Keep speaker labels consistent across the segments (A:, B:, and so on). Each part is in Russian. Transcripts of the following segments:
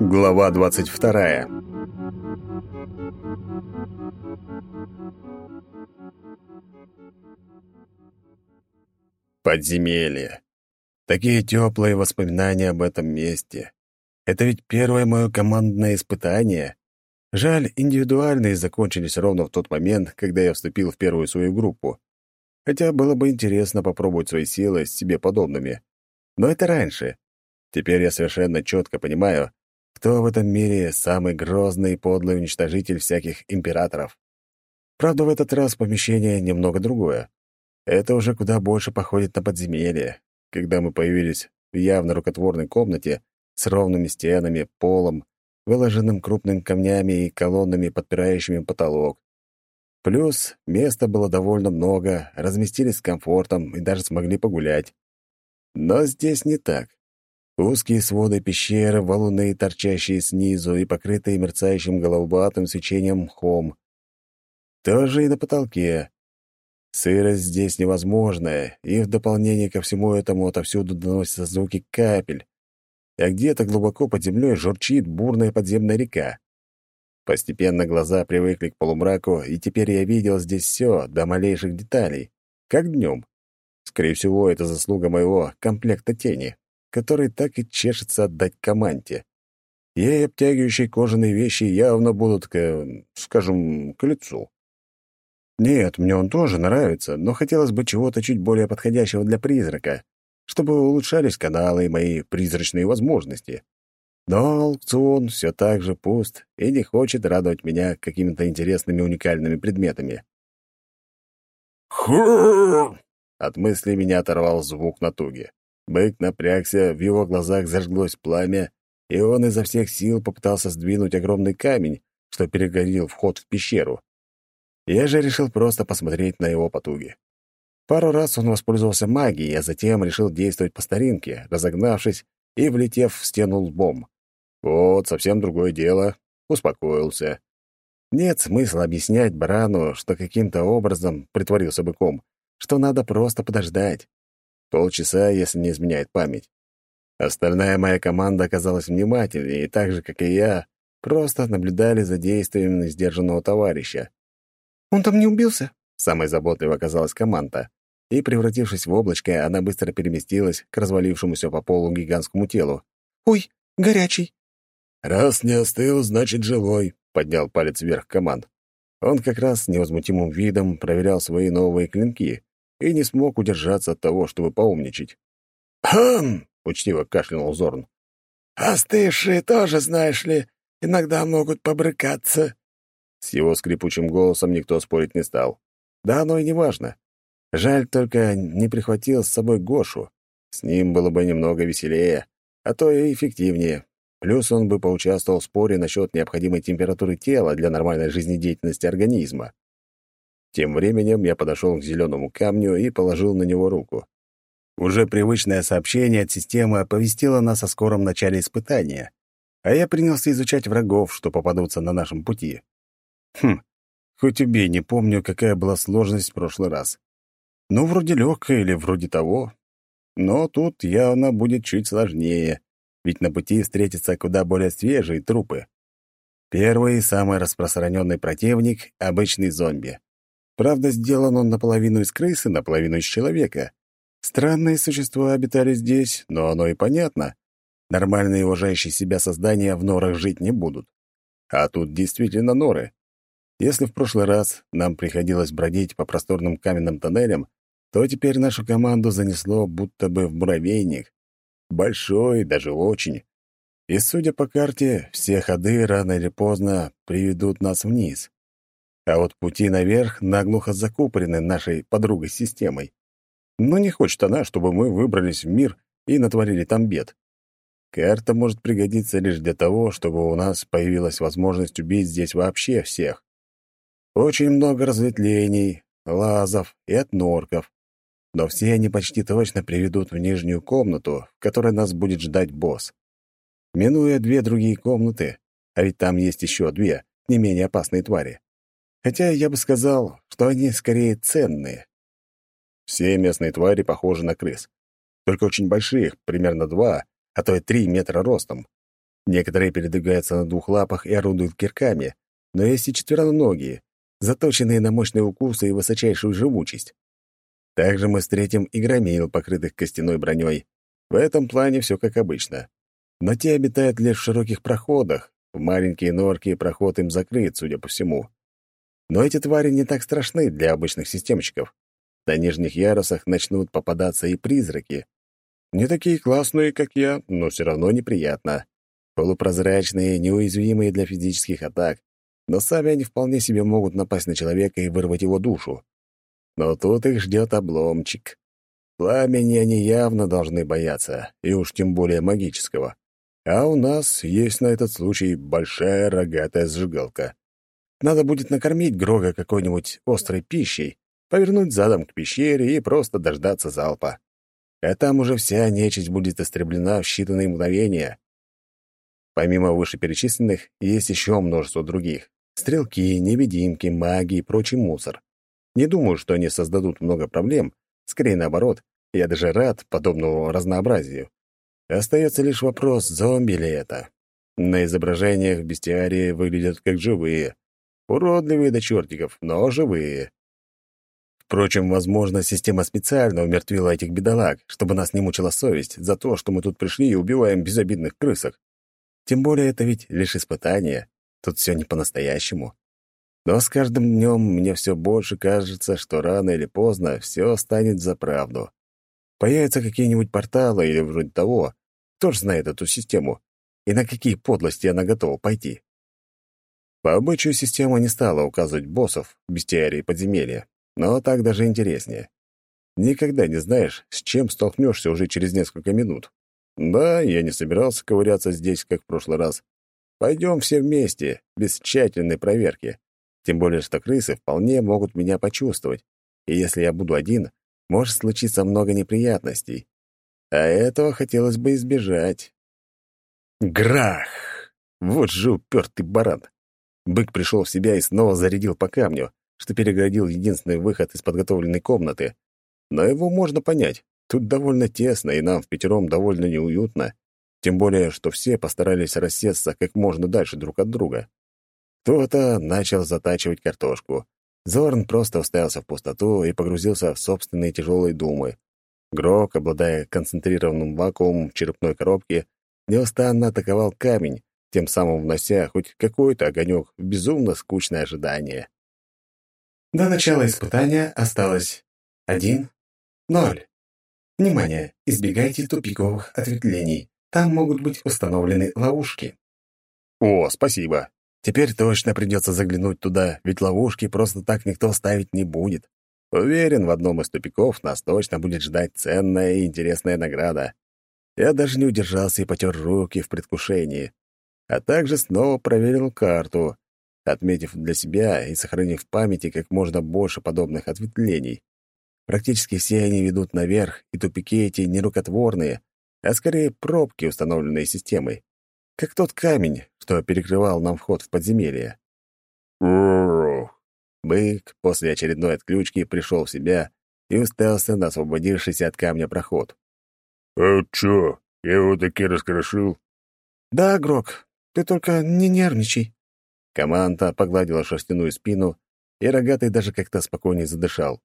A: Глава двадцать вторая. Подземелье. Такие теплые воспоминания об этом месте. Это ведь первое мое командное испытание. Жаль, индивидуальные закончились ровно в тот момент, когда я вступил в первую свою группу. Хотя было бы интересно попробовать свои силы с себе подобными. Но это раньше. Теперь я совершенно четко понимаю, кто в этом мире самый грозный и подлый уничтожитель всяких императоров. Правда, в этот раз помещение немного другое. Это уже куда больше походит на подземелье. Когда мы появились в явно рукотворной комнате с ровными стенами, полом, выложенным крупными камнями и колоннами, подпирающими потолок. Плюс места было довольно много, разместились с комфортом и даже смогли погулять. Но здесь не так. Узкие своды пещеры, валуны, торчащие снизу и покрытые мерцающим голубоватым свечением мхом. Тоже и на потолке. Сырость здесь невозможная, и в дополнение ко всему этому отовсюду доносятся звуки капель, а где-то глубоко под землей журчит бурная подземная река. Постепенно глаза привыкли к полумраку, и теперь я видел здесь все до малейших деталей, как днем. Скорее всего, это заслуга моего комплекта тени, который так и чешется отдать команде. Ей обтягивающие кожаные вещи явно будут, к, скажем, к лицу. Нет, мне он тоже нравится, но хотелось бы чего-то чуть более подходящего для призрака, чтобы улучшались каналы и мои призрачные возможности. Но аукцион все так же пуст и не хочет радовать меня какими-то интересными уникальными предметами. От мысли меня оторвал звук натуги. Бык напрягся, в его глазах зажглось пламя, и он изо всех сил попытался сдвинуть огромный камень, что перегорел вход в пещеру. Я же решил просто посмотреть на его потуги. Пару раз он воспользовался магией, а затем решил действовать по старинке, разогнавшись и влетев в стену лбом. Вот, совсем другое дело. Успокоился. Нет смысла объяснять барану, что каким-то образом притворился быком, что надо просто подождать. Полчаса, если не изменяет память. Остальная моя команда оказалась внимательнее, и так же, как и я, просто наблюдали за действиями сдержанного товарища.
B: «Он там не убился?»
A: Самой заботливой оказалась команда, и, превратившись в облачко, она быстро переместилась к развалившемуся по полу гигантскому телу.
B: «Ой, горячий!»
A: «Раз не остыл, значит, живой», — поднял палец вверх команд. Он как раз с невозмутимым видом проверял свои новые клинки и не смог удержаться от того, чтобы поумничать.
C: «Хм!»
A: — учтиво кашлянул Зорн.
C: «Остывшие тоже, знаешь ли, иногда могут побрыкаться».
A: С его скрипучим голосом никто спорить не стал. Да оно и не важно. Жаль только не прихватил с собой Гошу. С ним было бы немного веселее, а то и эффективнее. Плюс он бы поучаствовал в споре насчет необходимой температуры тела для нормальной жизнедеятельности организма. Тем временем я подошел к зеленому камню и положил на него руку. Уже привычное сообщение от системы оповестило нас о скором начале испытания, а я принялся изучать врагов, что попадутся на нашем пути. Хм, хоть убей, не помню, какая была сложность в прошлый раз. Ну, вроде легкая или вроде того. Но тут явно будет чуть сложнее, ведь на пути встретятся куда более свежие трупы. Первый и самый распространенный противник — обычный зомби. Правда, сделан он наполовину из крысы, наполовину из человека. Странные существа обитали здесь, но оно и понятно. Нормальные уважающие себя создания в норах жить не будут. А тут действительно норы. Если в прошлый раз нам приходилось бродить по просторным каменным тоннелям, то теперь нашу команду занесло будто бы в муравейник. Большой, даже очень. И, судя по карте, все ходы рано или поздно приведут нас вниз. А вот пути наверх наглухо закупорены нашей подругой-системой. Но не хочет она, чтобы мы выбрались в мир и натворили там бед. Карта может пригодиться лишь для того, чтобы у нас появилась возможность убить здесь вообще всех. Очень много разветвлений, лазов и отнорков. Но все они почти точно приведут в нижнюю комнату, в которой нас будет ждать босс. Минуя две другие комнаты, а ведь там есть еще две, не менее опасные твари. Хотя я бы сказал, что они скорее ценные. Все местные твари похожи на крыс. Только очень больших, примерно два, а то и три метра ростом. Некоторые передвигаются на двух лапах и орудуют кирками, но есть и четвероногие, заточенные на мощные укусы и высочайшую живучесть. Также мы встретим и громил, покрытых костяной броней. В этом плане все как обычно. Но те обитают лишь в широких проходах, в маленькие норки проход им закрыт, судя по всему. Но эти твари не так страшны для обычных системщиков. На нижних ярусах начнут попадаться и призраки. Не такие классные, как я, но все равно неприятно. Полупрозрачные, неуязвимые для физических атак, но сами они вполне себе могут напасть на человека и вырвать его душу. Но тут их ждет обломчик. Пламени они явно должны бояться, и уж тем более магического. А у нас есть на этот случай большая рогатая сжигалка. Надо будет накормить Грога какой-нибудь острой пищей, повернуть задом к пещере и просто дождаться залпа. А там уже вся нечисть будет истреблена в считанные мгновения. Помимо вышеперечисленных, есть еще множество других. Стрелки, невидимки, маги и прочий мусор. Не думаю, что они создадут много проблем. Скорее наоборот, я даже рад подобному разнообразию. Остается лишь вопрос, зомби ли это. На изображениях бестиарии выглядят как живые. Уродливые до чертиков, но живые. Впрочем, возможно, система специально умертвила этих бедолаг, чтобы нас не мучила совесть за то, что мы тут пришли и убиваем безобидных крысок. Тем более это ведь лишь испытание. Тут все не по-настоящему. Но с каждым днем мне все больше кажется, что рано или поздно все станет за правду. Появятся какие-нибудь порталы или вроде того. Кто ж знает эту систему? И на какие подлости она готова пойти? По обычаю система не стала указывать боссов, бестиарии подземелья. Но так даже интереснее. Никогда не знаешь, с чем столкнешься уже через несколько минут. Да, я не собирался ковыряться здесь, как в прошлый раз. Пойдем все вместе, без тщательной проверки. Тем более, что крысы вполне могут меня почувствовать. И если я буду один, может случиться много неприятностей. А этого хотелось бы избежать. Грах! Вот же упертый баран. Бык пришел в себя и снова зарядил по камню что перегородил единственный выход из подготовленной комнаты. Но его можно понять. Тут довольно тесно, и нам в пятером довольно неуютно. Тем более, что все постарались рассесться как можно дальше друг от друга. Кто-то начал затачивать картошку. Зорн просто уставился в пустоту и погрузился в собственные тяжелые думы. Грок, обладая концентрированным вакуумом в черепной коробке, неустанно атаковал камень, тем самым внося хоть какой-то огонек в безумно скучное ожидание.
D: До начала испытания осталось один, ноль. Внимание! Избегайте тупиковых ответвлений. Там могут быть установлены ловушки.
A: О, спасибо. Теперь точно придется заглянуть туда, ведь ловушки просто так никто ставить не будет. Уверен, в одном из тупиков нас точно будет ждать ценная и интересная награда. Я даже не удержался и потер руки в предвкушении. А также снова проверил карту, отметив для себя и сохранив в памяти как можно больше подобных ответвлений. Практически все они ведут наверх, и тупики эти не рукотворные, а скорее пробки, установленные системой. Как тот камень, что перекрывал нам вход в подземелье. Бык после очередной отключки пришел в себя и уставился на освободившийся от камня проход.
C: «А чё, я его таки раскрошил?»
B: «Да, Грок, ты только не нервничай»,
A: Команда погладила шерстяную спину, и рогатый даже как-то спокойнее задышал.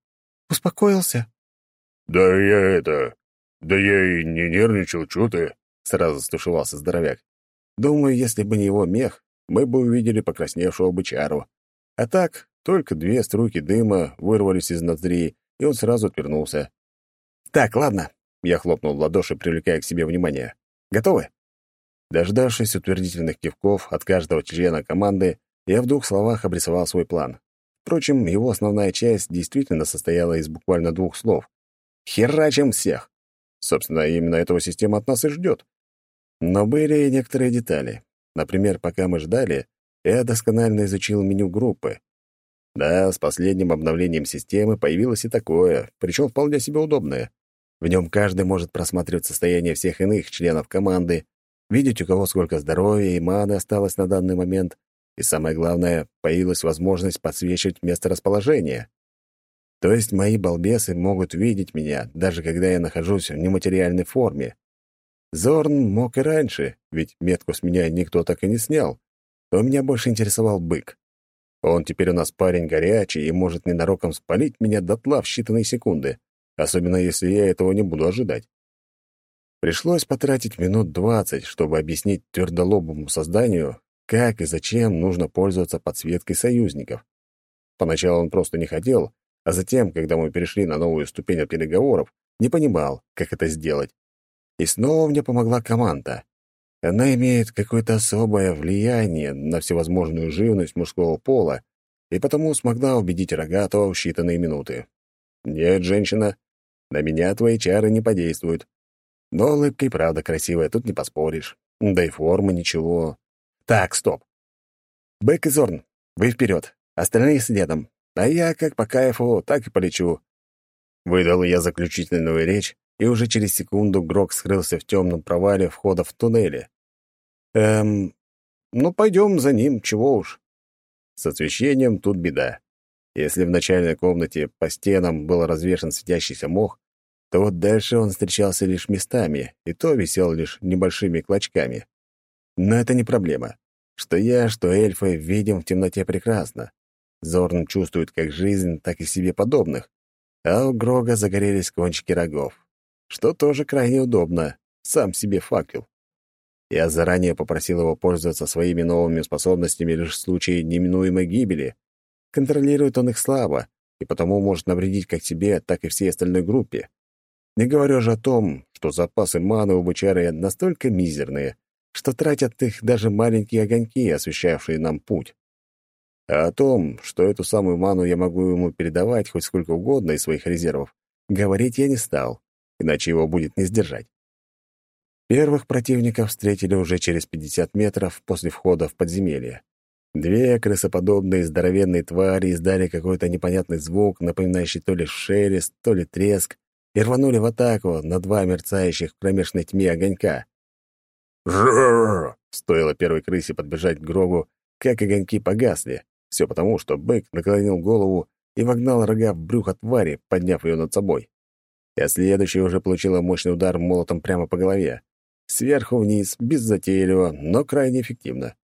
B: «Успокоился?»
C: «Да я это... Да я и не нервничал, чё ты?»
A: Сразу стушевался здоровяк. «Думаю, если бы не его мех, мы бы увидели покрасневшего бычару. А так, только две струйки дыма вырвались из ноздрей, и он сразу отвернулся. «Так, ладно», — я хлопнул в ладоши, привлекая к себе внимание. «Готовы?» Дождавшись утвердительных кивков от каждого члена команды, я в двух словах обрисовал свой план. Впрочем, его основная часть действительно состояла из буквально двух слов. «Херачим всех!» Собственно, именно этого система от нас и ждет. Но были и некоторые детали. Например, пока мы ждали, я досконально изучил меню группы. Да, с последним обновлением системы появилось и такое, причем вполне себе удобное. В нем каждый может просматривать состояние всех иных членов команды, видеть, у кого сколько здоровья и маны осталось на данный момент, и самое главное, появилась возможность подсвечивать место расположения. То есть мои балбесы могут видеть меня, даже когда я нахожусь в нематериальной форме. Зорн мог и раньше, ведь метку с меня никто так и не снял. Но меня больше интересовал бык. Он теперь у нас парень горячий и может ненароком спалить меня дотла в считанные секунды, особенно если я этого не буду ожидать. Пришлось потратить минут двадцать, чтобы объяснить твердолобому созданию, как и зачем нужно пользоваться подсветкой союзников. Поначалу он просто не хотел, а затем, когда мы перешли на новую ступень переговоров, не понимал, как это сделать. И снова мне помогла команда. Она имеет какое-то особое влияние на всевозможную живность мужского пола и потому смогла убедить Рогатого в считанные минуты. «Нет, женщина, на меня твои чары не подействуют. Но улыбка и правда красивая, тут не поспоришь. Да и форма ничего. Так, стоп. Бэк и Зорн, вы вперед, остальные следом. А я как по кайфу, так и полечу. Выдал я заключительную речь, и уже через секунду Грок скрылся в темном провале входа в туннеле. Эм, ну пойдем за ним, чего уж. С освещением тут беда. Если в начальной комнате по стенам был развешан светящийся мох, то вот дальше он встречался лишь местами, и то висел лишь небольшими клочками. Но это не проблема. Что я, что эльфы видим в темноте прекрасно. Зорн чувствует как жизнь, так и себе подобных. А у Грога загорелись кончики рогов. Что тоже крайне удобно. Сам себе факел. Я заранее попросил его пользоваться своими новыми способностями лишь в случае неминуемой гибели. Контролирует он их слабо, и потому может навредить как себе, так и всей остальной группе. Не говорю же о том, что запасы маны у бычары настолько мизерные, что тратят их даже маленькие огоньки, освещавшие нам путь. А о том, что эту самую ману я могу ему передавать хоть сколько угодно из своих резервов, говорить я не стал, иначе его будет не сдержать. Первых противников встретили уже через 50 метров после входа в подземелье. Две крысоподобные здоровенные твари издали какой-то непонятный звук, напоминающий то ли шелест, то ли треск, и рванули в атаку на два мерцающих в кромешной тьме огонька. «Жрррр!» — стоило первой крысе подбежать к Грогу, как огоньки погасли. Все потому, что бык наклонил голову и вогнал рога в брюхо твари, подняв ее над собой. А следующая уже получила мощный удар молотом прямо по голове. Сверху вниз, беззатейливо, но крайне эффективно.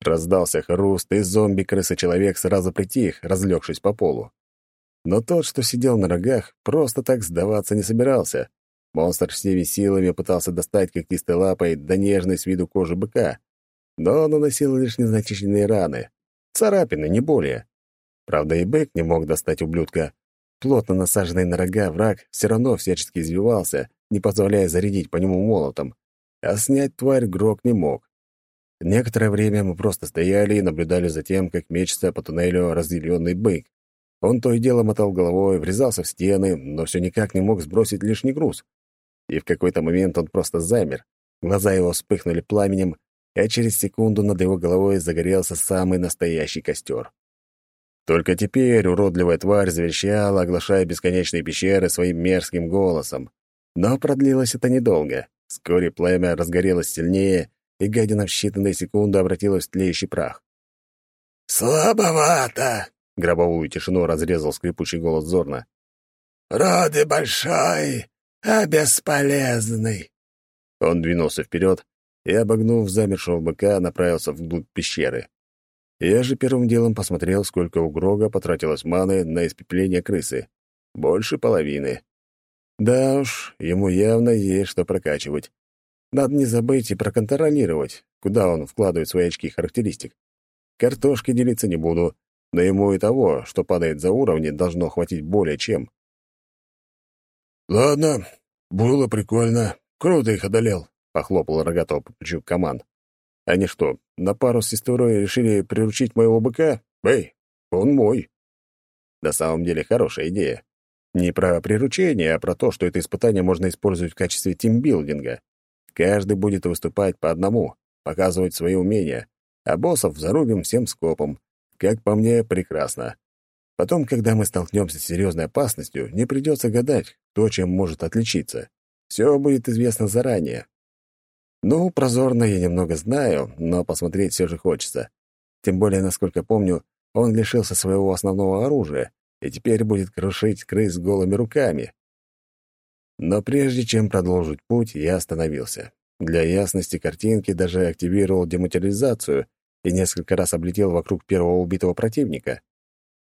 A: Раздался хруст, и зомби-крыса-человек сразу притих, разлегшись по полу. Но тот, что сидел на рогах, просто так сдаваться не собирался. Монстр всеми силами пытался достать когтистой лапой до нежной с виду кожи быка, но наносил лишь незначительные раны. Царапины, не более. Правда, и бык не мог достать ублюдка. Плотно насаженный на рога враг все равно всячески извивался, не позволяя зарядить по нему молотом. А снять тварь Грок не мог. Некоторое время мы просто стояли и наблюдали за тем, как мечется по туннелю разъяренный бык. Он то и дело мотал головой, врезался в стены, но все никак не мог сбросить лишний груз. И в какой-то момент он просто замер. Глаза его вспыхнули пламенем, а через секунду над его головой загорелся самый настоящий костер. Только теперь уродливая тварь заверещала, оглашая бесконечные пещеры своим мерзким голосом. Но продлилось это недолго. Вскоре пламя разгорелось сильнее, и гадина в считанные секунды обратилась в тлеющий прах.
C: «Слабовато!»
A: Гробовую тишину разрезал скрипучий голос Зорна.
C: «Роды большой, а бесполезный».
A: Он двинулся вперед и, обогнув замершего быка, направился вглубь пещеры. Я же первым делом посмотрел, сколько у Грога потратилось маны на испепление крысы. Больше половины. Да уж, ему явно есть что прокачивать. Надо не забыть и проконтролировать, куда он вкладывает свои очки характеристик. Картошки делиться не буду, но ему и того, что падает за уровни, должно хватить более чем.
C: «Ладно, было прикольно. Круто их одолел», —
A: похлопал рогатого по плечу команд. «Они что, на пару с сестрой решили приручить моего быка? Эй, он мой!» На самом деле хорошая идея. Не про приручение, а про то, что это испытание можно использовать в качестве тимбилдинга. Каждый будет выступать по одному, показывать свои умения, а боссов зарубим всем скопом, как по мне, прекрасно. Потом, когда мы столкнемся с серьезной опасностью, не придется гадать, кто чем может отличиться. Все будет известно заранее. Ну, прозорно я немного знаю, но посмотреть все же хочется. Тем более, насколько помню, он лишился своего основного оружия и теперь будет крушить крыс голыми руками. Но прежде чем продолжить путь, я остановился. Для ясности картинки даже активировал дематериализацию и несколько раз облетел вокруг первого убитого противника.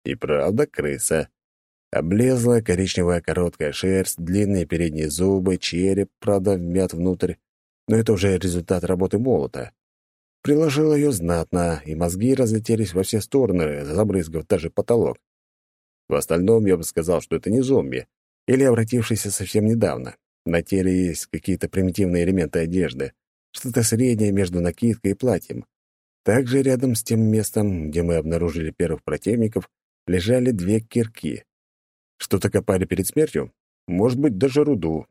A: И правда крыса. Облезла коричневая короткая шерсть, длинные передние зубы, череп, правда, вмят внутрь. Но это уже результат работы молота. Приложил ее знатно, и мозги разлетелись во все стороны, забрызгав даже потолок. В остальном я бы сказал, что это не зомби, или обратившийся совсем недавно. На теле есть какие-то примитивные элементы одежды, что-то среднее между накидкой и платьем. Также рядом с тем местом, где мы обнаружили первых противников, лежали две кирки. Что-то копали перед смертью? Может быть, даже руду.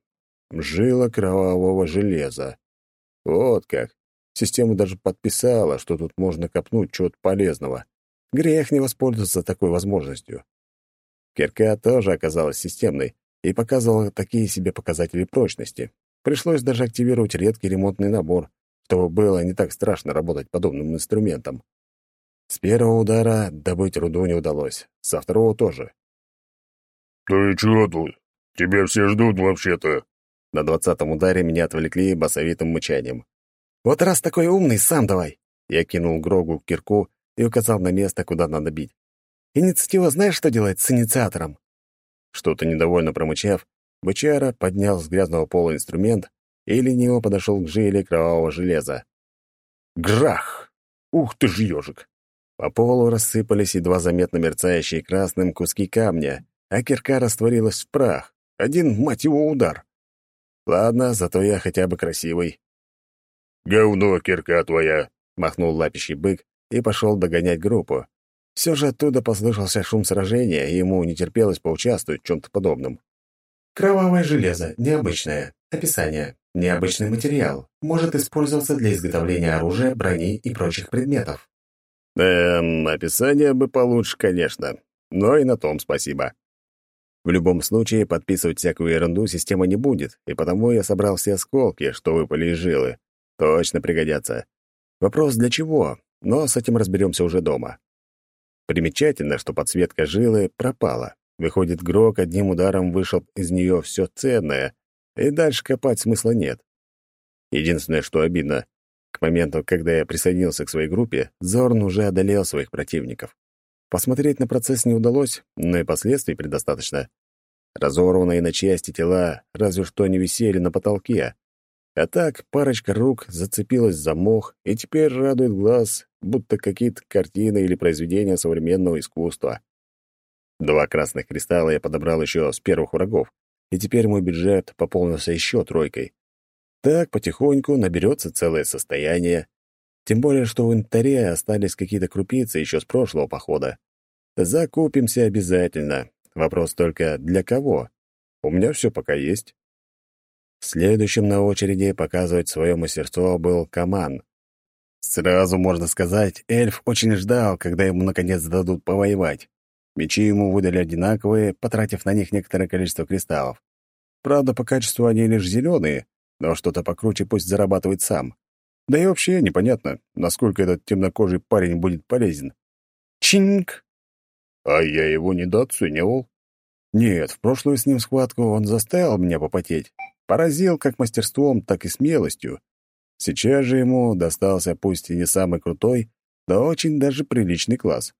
A: Жила кровавого железа. Вот как. Система даже подписала, что тут можно копнуть чего-то полезного. Грех не воспользоваться такой возможностью. Кирка тоже оказалась системной и показывала такие себе показатели прочности. Пришлось даже активировать редкий ремонтный набор, чтобы было не так страшно работать подобным инструментом. С первого удара добыть руду не удалось, со второго тоже.
E: «Ты чего тут? Тебя все ждут вообще-то».
A: На двадцатом ударе меня отвлекли басовитым мычанием.
B: «Вот раз такой умный, сам давай!»
A: Я кинул Грогу кирку и указал на место, куда надо бить.
B: «Инициатива знаешь, что делать с инициатором?»
A: Что-то недовольно промычав, бычара поднял с грязного пола инструмент и лениво подошел к жиле кровавого железа. Грах! Ух ты ж ежик! По полу рассыпались едва заметно мерцающие красным куски камня, а кирка растворилась в прах. Один, мать его, удар. Ладно, зато я хотя бы красивый.
E: «Говно, кирка твоя!»
A: — махнул лапищий бык и пошел догонять группу. Все же оттуда послышался шум сражения, и ему не терпелось поучаствовать в чем-то подобном.
D: Кровавое железо, необычное. Описание. Необычный материал. Может использоваться для изготовления оружия, брони и прочих предметов.
A: Эм, описание бы получше, конечно. Но и на том спасибо. В любом случае, подписывать всякую ерунду система не будет, и потому я собрал все осколки, что выпали из жилы. Точно пригодятся. Вопрос для чего, но с этим разберемся уже дома. Примечательно, что подсветка жилы пропала. Выходит, Грок одним ударом вышел из нее все ценное, и дальше копать смысла нет. Единственное, что обидно, к моменту, когда я присоединился к своей группе, Зорн уже одолел своих противников. Посмотреть на процесс не удалось, но и последствий предостаточно. Разорванные на части тела разве что не висели на потолке. А так парочка рук зацепилась за мох и теперь радует глаз, будто какие-то картины или произведения современного искусства. Два красных кристалла я подобрал еще с первых врагов, и теперь мой бюджет пополнился еще тройкой. Так потихоньку наберется целое состояние. Тем более, что в инвентаре остались какие-то крупицы еще с прошлого похода. Закупимся обязательно. Вопрос только для кого? У меня все пока есть. Следующим на очереди показывать свое мастерство был Каман. Сразу можно сказать, эльф очень ждал, когда ему наконец дадут повоевать. Мечи ему выдали одинаковые, потратив на них некоторое количество кристаллов. Правда, по качеству они лишь зеленые, но что-то покруче пусть зарабатывает сам. Да и вообще непонятно, насколько этот темнокожий парень будет полезен. Чинг! А я его недооценивал. Нет, в прошлую с ним схватку он заставил меня попотеть. Поразил как мастерством, так и смелостью. Сейчас же ему достался пусть и не самый крутой, но очень даже приличный класс.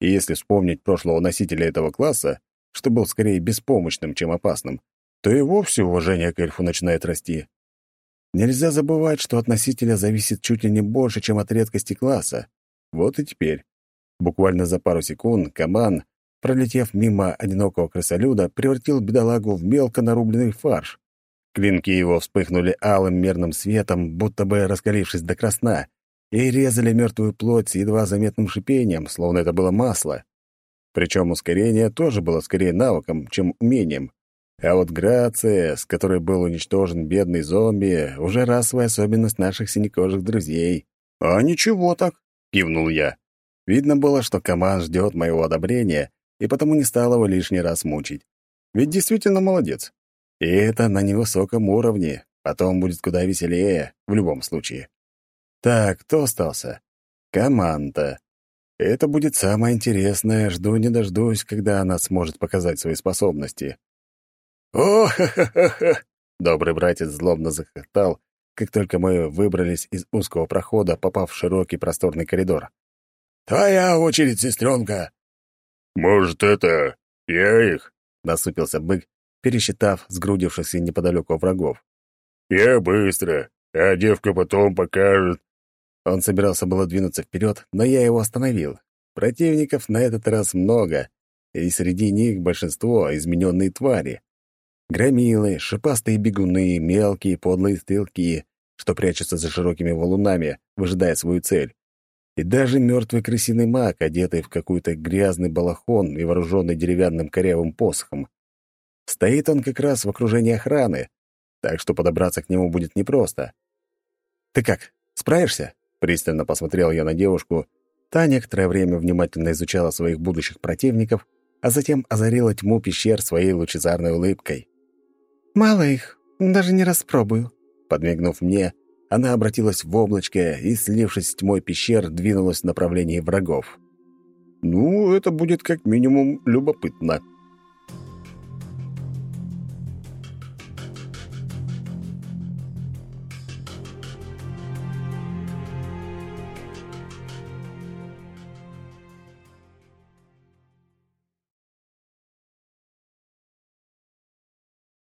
A: И если вспомнить прошлого носителя этого класса, что был скорее беспомощным, чем опасным, то и вовсе уважение к эльфу начинает расти. Нельзя забывать, что от носителя зависит чуть ли не больше, чем от редкости класса. Вот и теперь. Буквально за пару секунд Каман, пролетев мимо одинокого крысолюда, превратил бедолагу в мелко нарубленный фарш. Клинки его вспыхнули алым мерным светом, будто бы раскалившись до красна, и резали мертвую плоть едва заметным шипением, словно это было масло. Причем ускорение тоже было скорее навыком, чем умением. А вот грация, с которой был уничтожен бедный зомби, уже расовая особенность наших синекожих друзей. «А ничего так», — кивнул я. Видно было, что команд ждет моего одобрения, и потому не стал его лишний раз мучить. Ведь действительно молодец. И это на невысоком уровне, потом будет куда веселее, в любом случае. Так, кто остался? Команда. Это будет самое интересное. Жду не дождусь, когда она сможет показать свои способности. о ха ха Добрый братец злобно захохотал как только мы выбрались из узкого прохода, попав в широкий просторный коридор.
C: «Твоя очередь, сестренка!»
E: «Может, это... я их?»
A: — насупился бык, пересчитав сгрудившихся неподалеку врагов.
E: «Я быстро, а девка потом покажет».
A: Он собирался было двинуться вперед, но я его остановил. Противников на этот раз много, и среди них большинство — измененные твари. Громилы, шипастые бегуны, мелкие подлые стрелки, что прячутся за широкими валунами, выжидая свою цель. И даже мертвый крысиный маг, одетый в какой-то грязный балахон и вооруженный деревянным корявым посохом. Стоит он как раз в окружении охраны, так что подобраться к нему будет непросто. «Ты как, справишься?» — пристально посмотрел я на девушку. Та некоторое время внимательно изучала своих будущих противников, а затем озарила тьму пещер своей лучезарной улыбкой.
B: «Мало их, даже не распробую».
A: Подмигнув мне, она обратилась в облачко и, слившись с тьмой пещер, двинулась в направлении врагов. «Ну, это будет как минимум любопытно».